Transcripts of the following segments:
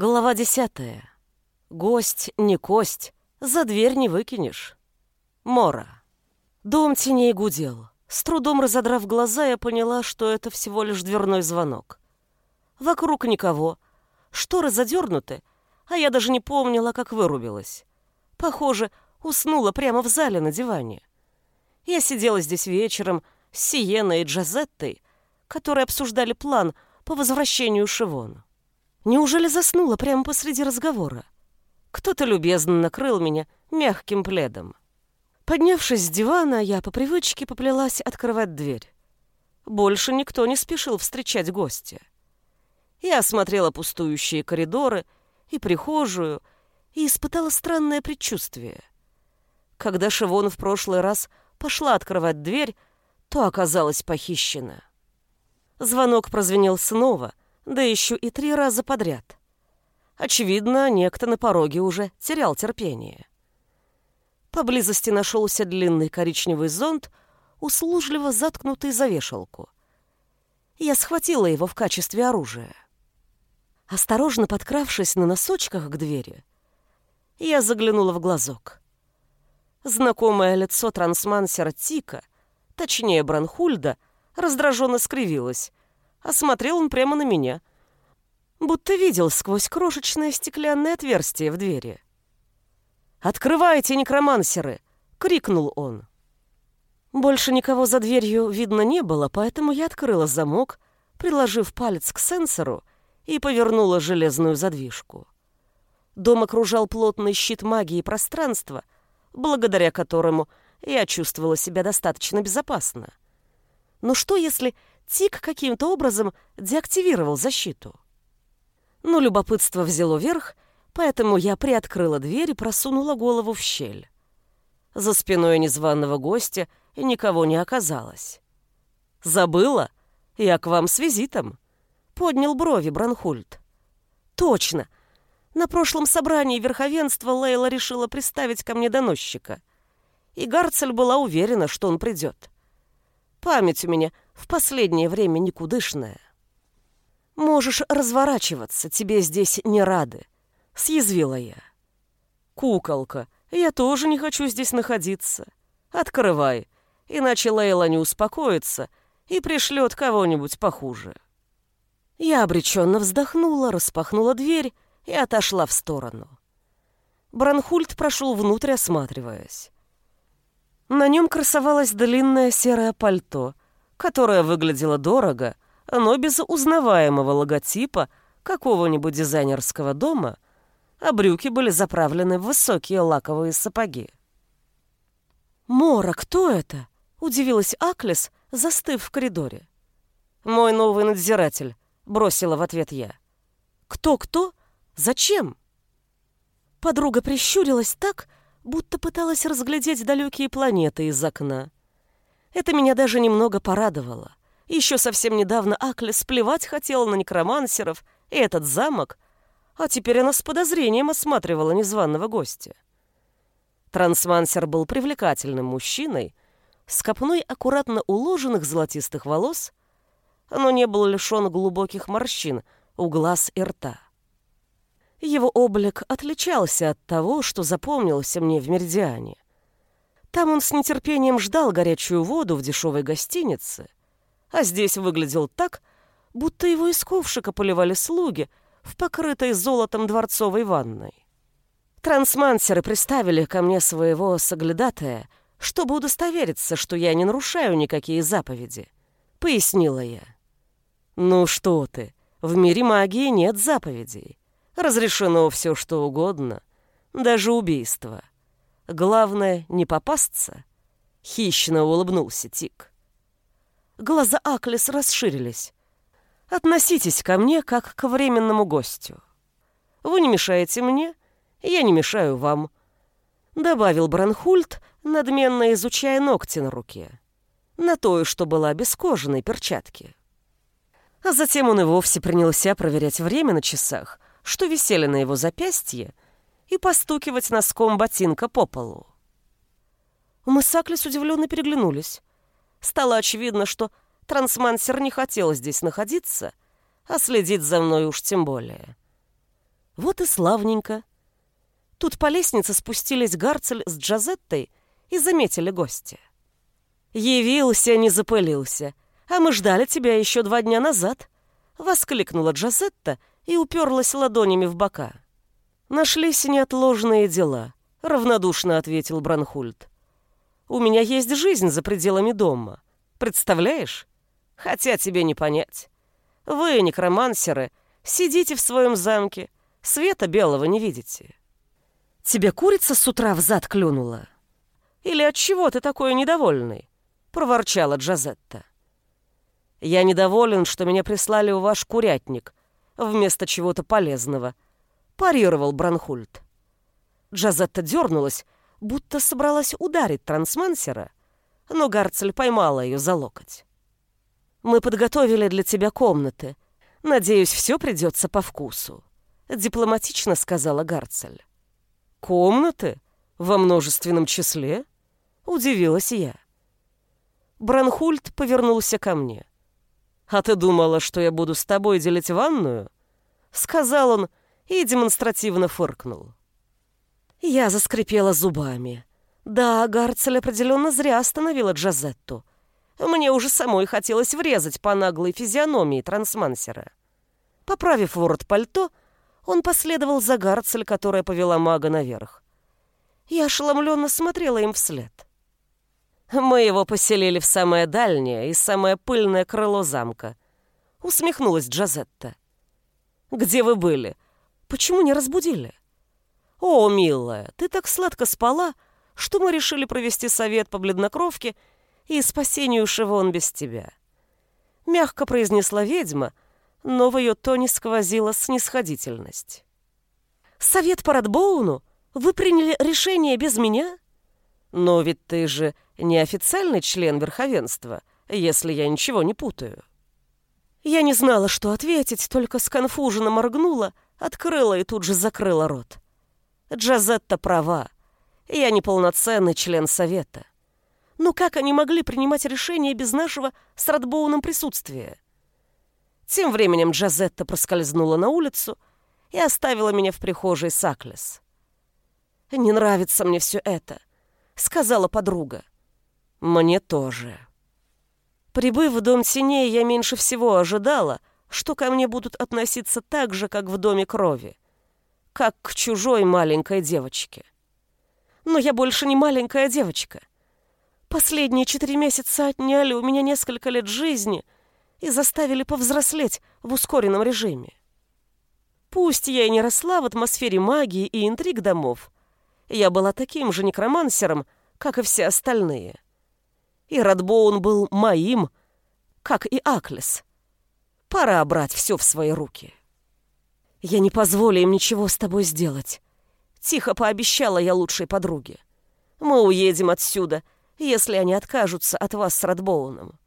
Глава десятая. Гость не кость, за дверь не выкинешь. Мора. Дом теней гудел. С трудом разодрав глаза, я поняла, что это всего лишь дверной звонок. Вокруг никого. Шторы задернуты, а я даже не помнила, как вырубилась. Похоже, уснула прямо в зале на диване. Я сидела здесь вечером с Сиеной и Джазеттой, которые обсуждали план по возвращению Шивону. Неужели заснула прямо посреди разговора? Кто-то любезно накрыл меня мягким пледом. Поднявшись с дивана, я по привычке поплелась открывать дверь. Больше никто не спешил встречать гостя. Я осмотрела пустующие коридоры и прихожую и испытала странное предчувствие. Когда Шивон в прошлый раз пошла открывать дверь, то оказалась похищена. Звонок прозвенел снова, да еще и три раза подряд. Очевидно, некто на пороге уже терял терпение. Поблизости нашелся длинный коричневый зонт, услужливо заткнутый за вешалку. Я схватила его в качестве оружия. Осторожно подкравшись на носочках к двери, я заглянула в глазок. Знакомое лицо трансмансера Тика, точнее Бранхульда, раздраженно скривилось, Осмотрел он прямо на меня. Будто видел сквозь крошечное стеклянное отверстие в двери. «Открывайте, некромансеры!» — крикнул он. Больше никого за дверью видно не было, поэтому я открыла замок, приложив палец к сенсору и повернула железную задвижку. Дом окружал плотный щит магии пространства, благодаря которому я чувствовала себя достаточно безопасно. Но что, если Тик каким-то образом деактивировал защиту. Но любопытство взяло верх, поэтому я приоткрыла дверь и просунула голову в щель. За спиной незваного гостя никого не оказалось. «Забыла? Я к вам с визитом», — поднял брови Бранхульд. «Точно! На прошлом собрании верховенства Лейла решила приставить ко мне доносчика. И Гарцель была уверена, что он придет. Память у меня в последнее время никудышная. Можешь разворачиваться, тебе здесь не рады, съязвила я. Куколка, я тоже не хочу здесь находиться. Открывай, иначе Лейла не успокоится и пришлет кого-нибудь похуже. Я обреченно вздохнула, распахнула дверь и отошла в сторону. Бранхульд прошел внутрь, осматриваясь. На нем красовалось длинное серое пальто, которое выглядело дорого, но без узнаваемого логотипа какого-нибудь дизайнерского дома, а брюки были заправлены в высокие лаковые сапоги. «Мора, кто это?» — удивилась Аклес, застыв в коридоре. «Мой новый надзиратель», — бросила в ответ я. «Кто-кто? Зачем?» Подруга прищурилась так, будто пыталась разглядеть далекие планеты из окна. Это меня даже немного порадовало. Еще совсем недавно Акля сплевать хотела на некромансеров и этот замок, а теперь она с подозрением осматривала незваного гостя. Трансмансер был привлекательным мужчиной, с копной аккуратно уложенных золотистых волос, но не был лишен глубоких морщин у глаз и рта. Его облик отличался от того, что запомнился мне в Меридиане. Там он с нетерпением ждал горячую воду в дешевой гостинице, а здесь выглядел так, будто его из ковшика поливали слуги в покрытой золотом дворцовой ванной. Трансмансеры приставили ко мне своего соглядатая, чтобы удостовериться, что я не нарушаю никакие заповеди, — пояснила я. «Ну что ты, в мире магии нет заповедей. Разрешено все, что угодно, даже убийство. Главное, не попасться. Хищно улыбнулся Тик. Глаза Аклес расширились. Относитесь ко мне, как к временному гостю. Вы не мешаете мне, я не мешаю вам. Добавил Бранхульт, надменно изучая ногти на руке. На той, что была без кожаной перчатки. А затем он и вовсе принялся проверять время на часах, что висели на его запястье, и постукивать носком ботинка по полу. Мы с Аклис удивленно переглянулись. Стало очевидно, что трансмансер не хотел здесь находиться, а следить за мной уж тем более. Вот и славненько. Тут по лестнице спустились Гарцель с Джазеттой и заметили гостя. «Явился, не запылился, а мы ждали тебя еще два дня назад», — воскликнула Джазетта и уперлась ладонями в бока. «Нашлись неотложные дела», — равнодушно ответил Бранхульд. «У меня есть жизнь за пределами дома. Представляешь? Хотя тебе не понять. Вы, некромансеры, сидите в своем замке, света белого не видите. Тебе курица с утра в зад клюнула? Или от чего ты такой недовольный?» — проворчала Джазетта. «Я недоволен, что меня прислали в ваш курятник вместо чего-то полезного», — парировал Бранхульд. Джазетта дернулась, будто собралась ударить трансмансера, но Гарцель поймала ее за локоть. «Мы подготовили для тебя комнаты. Надеюсь, все придется по вкусу», — дипломатично сказала Гарцель. «Комнаты? Во множественном числе?» — удивилась я. Бранхульд повернулся ко мне. «А ты думала, что я буду с тобой делить ванную?» — сказал он и демонстративно фыркнул. Я заскрипела зубами. Да, Гарцель определенно зря остановила Джазетту. Мне уже самой хотелось врезать по наглой физиономии трансмансера. Поправив ворот пальто, он последовал за Гарцель, которая повела мага наверх. Я ошеломленно смотрела им вслед. «Мы его поселили в самое дальнее и самое пыльное крыло замка», — усмехнулась Джазетта. «Где вы были? Почему не разбудили?» «О, милая, ты так сладко спала, что мы решили провести совет по бледнокровке и спасению Шивон без тебя». Мягко произнесла ведьма, но в ее тоне сквозила снисходительность. «Совет по Радбоуну? Вы приняли решение без меня?» «Но ведь ты же неофициальный член верховенства, если я ничего не путаю». Я не знала, что ответить, только сконфуженно моргнула, открыла и тут же закрыла рот. Джазетта права. Я неполноценный член совета. Но как они могли принимать решения без нашего с Радбоуном присутствия? Тем временем Джазетта проскользнула на улицу и оставила меня в прихожей Саклес. «Не нравится мне все это», — сказала подруга. «Мне тоже». Прибыв в Дом Теней, я меньше всего ожидала, что ко мне будут относиться так же, как в Доме Крови как к чужой маленькой девочке. Но я больше не маленькая девочка. Последние четыре месяца отняли у меня несколько лет жизни и заставили повзрослеть в ускоренном режиме. Пусть я и не росла в атмосфере магии и интриг домов, я была таким же некромансером, как и все остальные. И Радбоун был моим, как и Аклес. Пора брать все в свои руки. «Я не позволю им ничего с тобой сделать», — тихо пообещала я лучшей подруге. «Мы уедем отсюда, если они откажутся от вас с Радбоуном».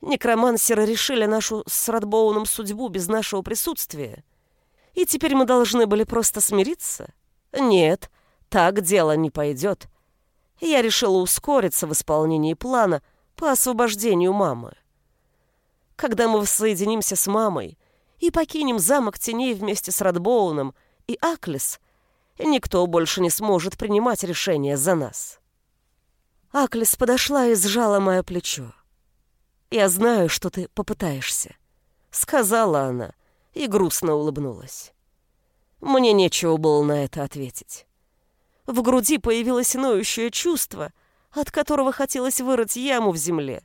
Некромансеры решили нашу с Радбоуном судьбу без нашего присутствия, и теперь мы должны были просто смириться? Нет, так дело не пойдет. Я решила ускориться в исполнении плана по освобождению мамы. Когда мы воссоединимся с мамой, и покинем замок теней вместе с Радбоуном и Аклес, никто больше не сможет принимать решения за нас. Аклес подошла и сжала мое плечо. «Я знаю, что ты попытаешься», — сказала она и грустно улыбнулась. Мне нечего было на это ответить. В груди появилось ноющее чувство, от которого хотелось вырыть яму в земле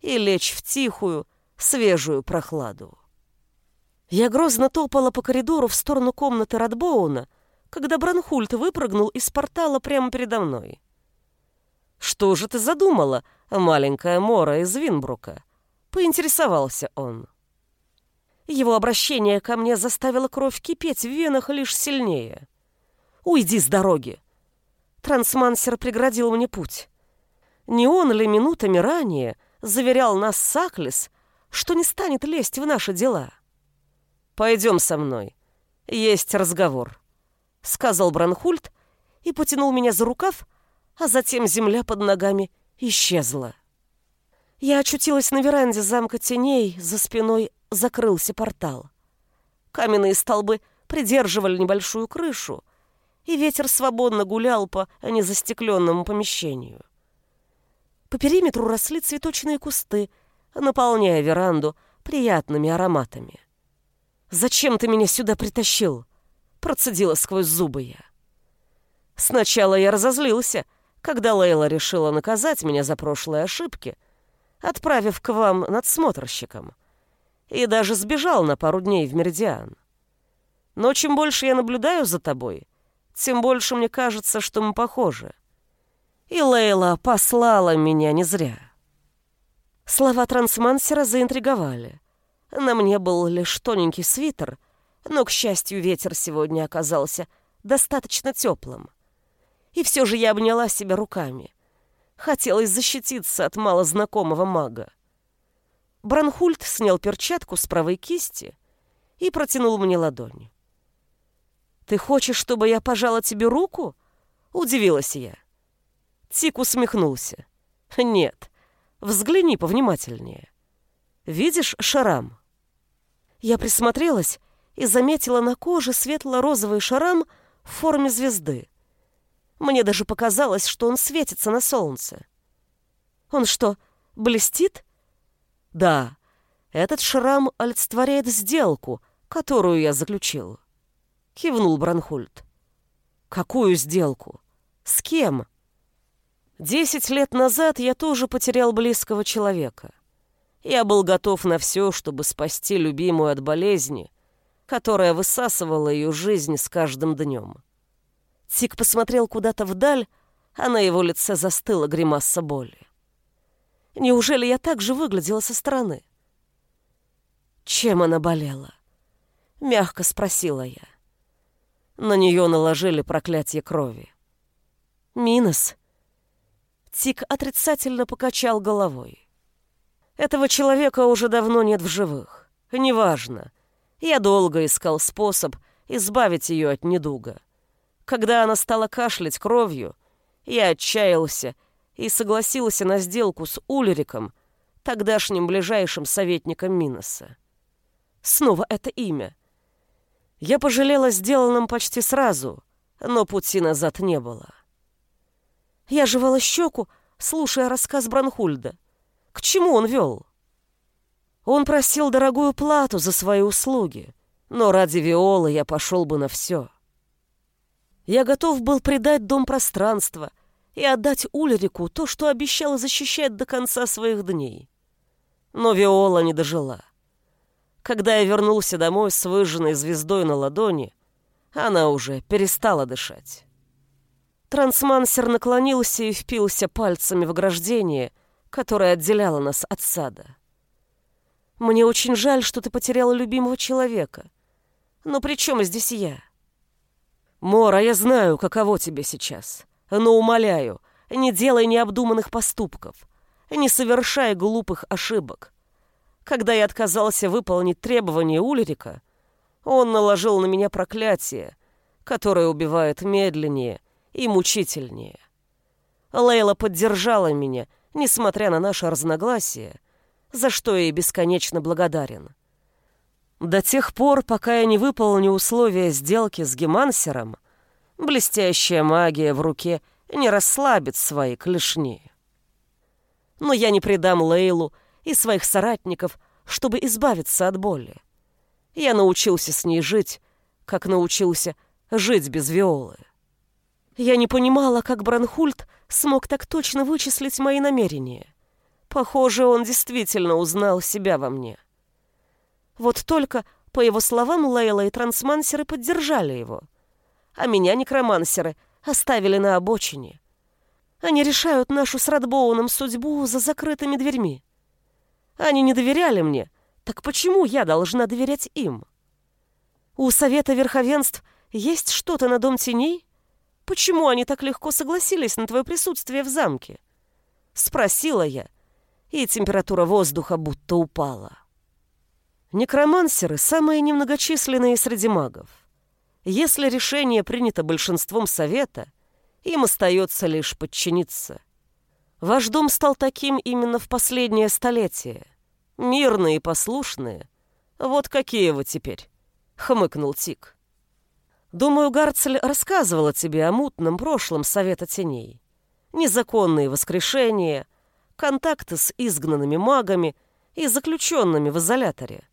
и лечь в тихую, свежую прохладу. Я грозно топала по коридору в сторону комнаты Радбоуна, когда Бранхульт выпрыгнул из портала прямо передо мной. «Что же ты задумала, маленькая Мора из Винбрука?» — поинтересовался он. Его обращение ко мне заставило кровь кипеть в венах лишь сильнее. «Уйди с дороги!» Трансмансер преградил мне путь. Не он ли минутами ранее заверял нас Саклис, что не станет лезть в наши дела?» «Пойдем со мной. Есть разговор», — сказал Бранхульт и потянул меня за рукав, а затем земля под ногами исчезла. Я очутилась на веранде замка теней, за спиной закрылся портал. Каменные столбы придерживали небольшую крышу, и ветер свободно гулял по незастекленному помещению. По периметру росли цветочные кусты, наполняя веранду приятными ароматами. «Зачем ты меня сюда притащил?» — процедила сквозь зубы я. Сначала я разозлился, когда Лейла решила наказать меня за прошлые ошибки, отправив к вам надсмотрщиком, и даже сбежал на пару дней в Меридиан. Но чем больше я наблюдаю за тобой, тем больше мне кажется, что мы похожи. И Лейла послала меня не зря. Слова трансмансера заинтриговали. На мне был лишь тоненький свитер, но, к счастью, ветер сегодня оказался достаточно теплым. И все же я обняла себя руками. Хотелось защититься от малознакомого мага. Бранхульт снял перчатку с правой кисти и протянул мне ладонь. «Ты хочешь, чтобы я пожала тебе руку?» — удивилась я. Тик усмехнулся. «Нет, взгляни повнимательнее. Видишь шарам?» Я присмотрелась и заметила на коже светло-розовый шарам в форме звезды. Мне даже показалось, что он светится на солнце. «Он что, блестит?» «Да, этот шрам олицетворяет сделку, которую я заключил кивнул Бранхульт. Какую сделку? С кем? Десять лет назад я тоже потерял близкого человека. Я был готов на все, чтобы спасти любимую от болезни, которая высасывала ее жизнь с каждым днем. Тик посмотрел куда-то вдаль, а на его лице застыла гримаса боли. Неужели я так же выглядела со стороны? Чем она болела? Мягко спросила я. На нее наложили проклятие крови. Минос. Тик отрицательно покачал головой. Этого человека уже давно нет в живых. Неважно. Я долго искал способ избавить ее от недуга. Когда она стала кашлять кровью, я отчаялся и согласился на сделку с Ульриком, тогдашним ближайшим советником Миноса. Снова это имя. Я пожалела сделанном почти сразу, но пути назад не было. Я жевала щеку, слушая рассказ Бранхульда. К чему он вел? Он просил дорогую плату за свои услуги, но ради Виолы я пошел бы на все. Я готов был предать дом пространства и отдать Ульрику то, что обещала защищать до конца своих дней. Но Виола не дожила. Когда я вернулся домой с выжженной звездой на ладони, она уже перестала дышать. Трансмансер наклонился и впился пальцами в ограждение, которое отделяло нас от сада. «Мне очень жаль, что ты потеряла любимого человека. Но при чем здесь я?» «Мора, я знаю, каково тебе сейчас. Но умоляю, не делай необдуманных поступков, не совершай глупых ошибок. Когда я отказался выполнить требования Ульрика, он наложил на меня проклятие, которое убивает медленнее и мучительнее. Лейла поддержала меня, несмотря на наше разногласие, за что я ей бесконечно благодарен. До тех пор, пока я не выполню условия сделки с Гемансером, блестящая магия в руке не расслабит свои клешни. Но я не предам Лейлу и своих соратников, чтобы избавиться от боли. Я научился с ней жить, как научился жить без Виолы. Я не понимала, как Бранхульт смог так точно вычислить мои намерения. Похоже, он действительно узнал себя во мне. Вот только, по его словам, Лейла и трансмансеры поддержали его, а меня некромансеры оставили на обочине. Они решают нашу с Радбоуном судьбу за закрытыми дверьми. Они не доверяли мне. Так почему я должна доверять им? У Совета Верховенств есть что-то на Дом Теней? Почему они так легко согласились на твое присутствие в замке? Спросила я, и температура воздуха будто упала. Некромансеры — самые немногочисленные среди магов. Если решение принято большинством Совета, им остается лишь подчиниться — Ваш дом стал таким именно в последнее столетие. Мирные и послушные. Вот какие вы теперь, хмыкнул Тик. Думаю, Гарцель рассказывала тебе о мутном прошлом Совета Теней. Незаконные воскрешения, контакты с изгнанными магами и заключенными в изоляторе.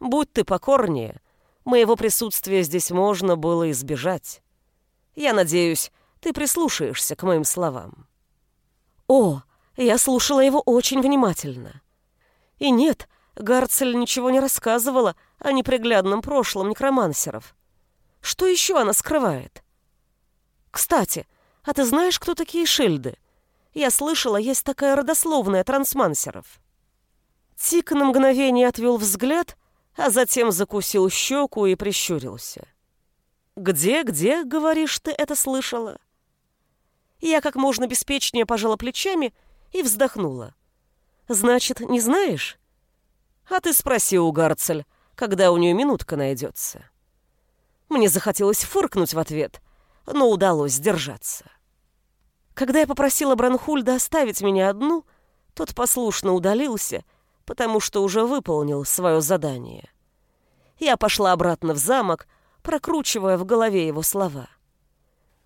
Будь ты покорнее, моего присутствия здесь можно было избежать. Я надеюсь, ты прислушаешься к моим словам. О, я слушала его очень внимательно. И нет, Гарцель ничего не рассказывала о неприглядном прошлом некромансеров. Что еще она скрывает? Кстати, а ты знаешь, кто такие шильды? Я слышала, есть такая родословная трансмансеров. Тик на мгновение отвел взгляд, а затем закусил щеку и прищурился. «Где, где, говоришь, ты это слышала?» Я как можно беспечнее пожала плечами и вздохнула. «Значит, не знаешь?» «А ты спроси у Гарцель, когда у нее минутка найдется». Мне захотелось фыркнуть в ответ, но удалось сдержаться. Когда я попросила Бранхульда оставить меня одну, тот послушно удалился, потому что уже выполнил свое задание. Я пошла обратно в замок, прокручивая в голове его слова.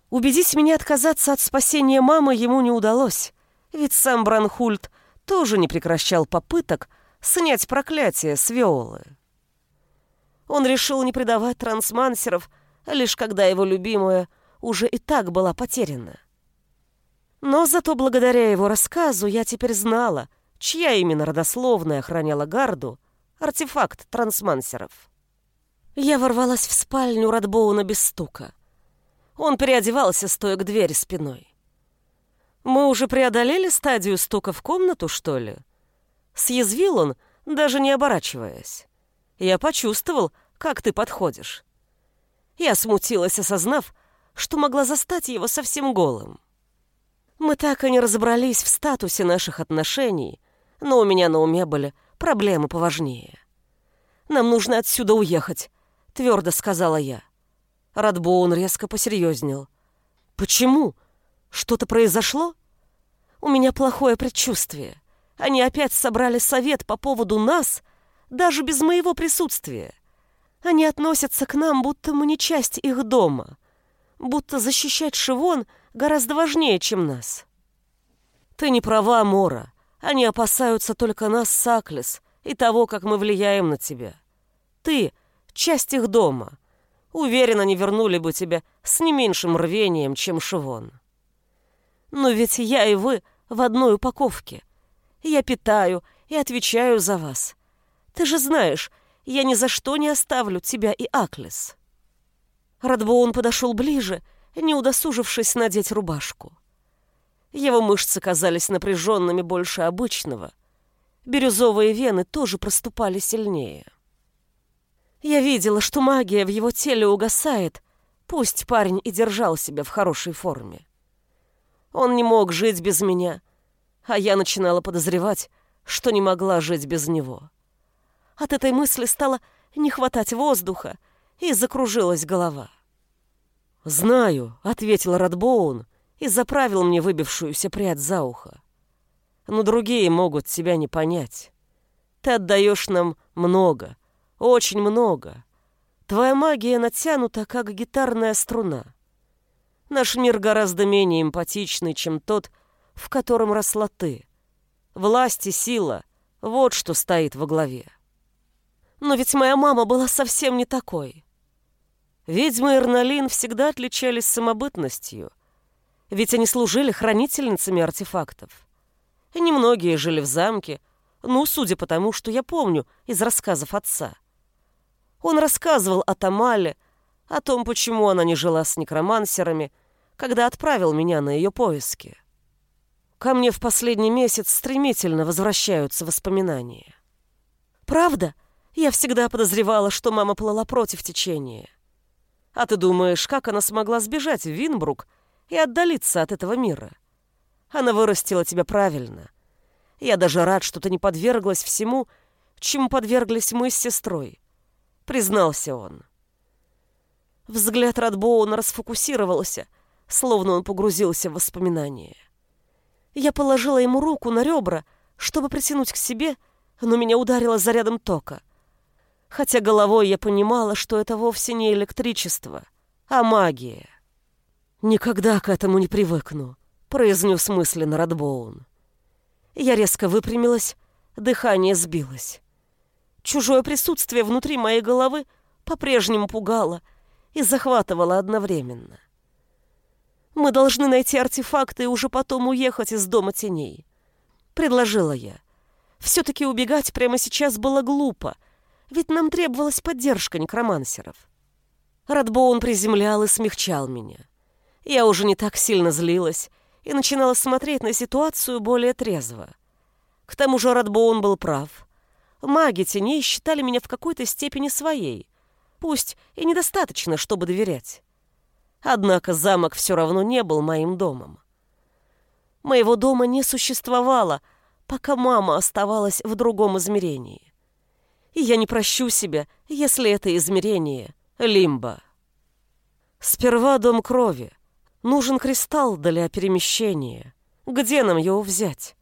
Убедить меня отказаться от спасения мамы ему не удалось, ведь сам Бранхульд тоже не прекращал попыток снять проклятие с Виолы. Он решил не предавать трансмансеров, лишь когда его любимая уже и так была потеряна. Но зато благодаря его рассказу я теперь знала, чья именно родословная охраняла гарду артефакт трансмансеров. Я ворвалась в спальню Радбоуна без стука. Он переодевался, стоя к двери спиной. «Мы уже преодолели стадию стука в комнату, что ли?» Съязвил он, даже не оборачиваясь. Я почувствовал, как ты подходишь. Я смутилась, осознав, что могла застать его совсем голым. Мы так и не разобрались в статусе наших отношений, но у меня на уме были проблемы поважнее. «Нам нужно отсюда уехать», — твердо сказала я. Радбоун резко посерьезнел. «Почему? Что-то произошло?» «У меня плохое предчувствие. Они опять собрали совет по поводу нас даже без моего присутствия. Они относятся к нам, будто мы не часть их дома, будто защищать Шивон гораздо важнее, чем нас. Ты не права, Мора. Они опасаются только нас, Саклис, и того, как мы влияем на тебя. Ты — часть их дома. Уверен, они вернули бы тебя с не меньшим рвением, чем Шивон. Но ведь я и вы в одной упаковке. Я питаю и отвечаю за вас. Ты же знаешь, я ни за что не оставлю тебя и Аклес». Радбоун подошел ближе, не удосужившись надеть рубашку. Его мышцы казались напряженными больше обычного. Бирюзовые вены тоже проступали сильнее. Я видела, что магия в его теле угасает, пусть парень и держал себя в хорошей форме. Он не мог жить без меня, а я начинала подозревать, что не могла жить без него. От этой мысли стало не хватать воздуха, и закружилась голова. «Знаю», — ответил Радбоун и заправил мне выбившуюся прядь за ухо. «Но другие могут тебя не понять. Ты отдаешь нам много, очень много. Твоя магия натянута, как гитарная струна. Наш мир гораздо менее эмпатичный, чем тот, в котором росла ты. Власть и сила — вот что стоит во главе. Но ведь моя мама была совсем не такой. Ведьмы Эрналин всегда отличались самобытностью, ведь они служили хранительницами артефактов. И немногие жили в замке, ну, судя по тому, что я помню из рассказов отца. Он рассказывал о Тамале, о том, почему она не жила с некромансерами, когда отправил меня на ее поиски. Ко мне в последний месяц стремительно возвращаются воспоминания. «Правда?» Я всегда подозревала, что мама плыла против течения. А ты думаешь, как она смогла сбежать в Винбрук и отдалиться от этого мира? Она вырастила тебя правильно. Я даже рад, что ты не подверглась всему, чему подверглись мы с сестрой. Признался он. Взгляд Радбоуна расфокусировался, словно он погрузился в воспоминания. Я положила ему руку на ребра, чтобы притянуть к себе, но меня ударило зарядом тока хотя головой я понимала, что это вовсе не электричество, а магия. «Никогда к этому не привыкну», — произнес мысленно Радбоун. Я резко выпрямилась, дыхание сбилось. Чужое присутствие внутри моей головы по-прежнему пугало и захватывало одновременно. «Мы должны найти артефакты и уже потом уехать из Дома Теней», — предложила я. «Все-таки убегать прямо сейчас было глупо, ведь нам требовалась поддержка некромансеров». Радбоун приземлял и смягчал меня. Я уже не так сильно злилась и начинала смотреть на ситуацию более трезво. К тому же Радбоун был прав. Маги теней считали меня в какой-то степени своей, пусть и недостаточно, чтобы доверять. Однако замок все равно не был моим домом. Моего дома не существовало, пока мама оставалась в другом измерении. И я не прощу себя, если это измерение — лимба. Сперва дом крови, Нужен кристалл для перемещения. Где нам его взять?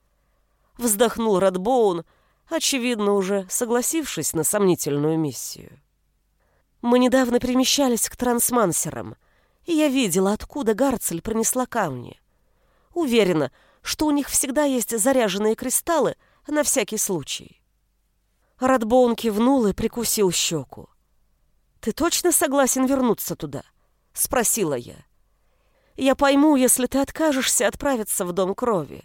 Вздохнул Радбоун, очевидно, уже согласившись на сомнительную миссию. Мы недавно перемещались к трансмансерам, и я видела, откуда Гарцель принесла камни. Уверена, что у них всегда есть заряженные кристаллы на всякий случай. Радбоун кивнул и прикусил щеку. «Ты точно согласен вернуться туда?» — спросила я. Я пойму, если ты откажешься отправиться в дом крови.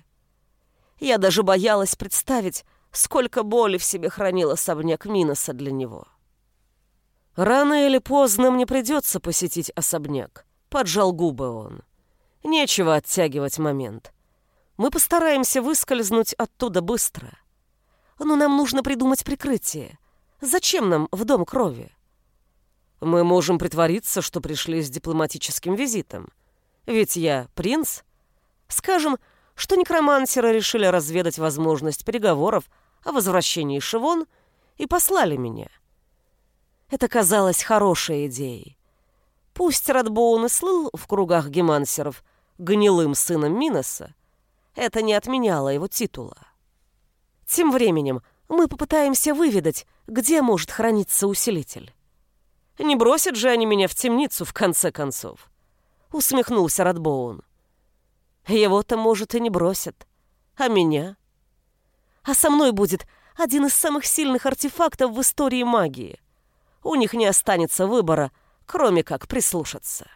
Я даже боялась представить, сколько боли в себе хранил особняк Миноса для него. Рано или поздно мне придется посетить особняк, поджал губы он. Нечего оттягивать момент. Мы постараемся выскользнуть оттуда быстро. Но нам нужно придумать прикрытие. Зачем нам в дом крови? Мы можем притвориться, что пришли с дипломатическим визитом. Ведь я принц. Скажем, что некромансеры решили разведать возможность переговоров о возвращении Шивон и послали меня. Это казалось хорошей идеей. Пусть Радбоун и слыл в кругах гемансеров гнилым сыном Миноса, это не отменяло его титула. Тем временем мы попытаемся выведать, где может храниться усилитель. Не бросят же они меня в темницу в конце концов усмехнулся Радбоун. Его-то, может, и не бросят. А меня? А со мной будет один из самых сильных артефактов в истории магии. У них не останется выбора, кроме как прислушаться.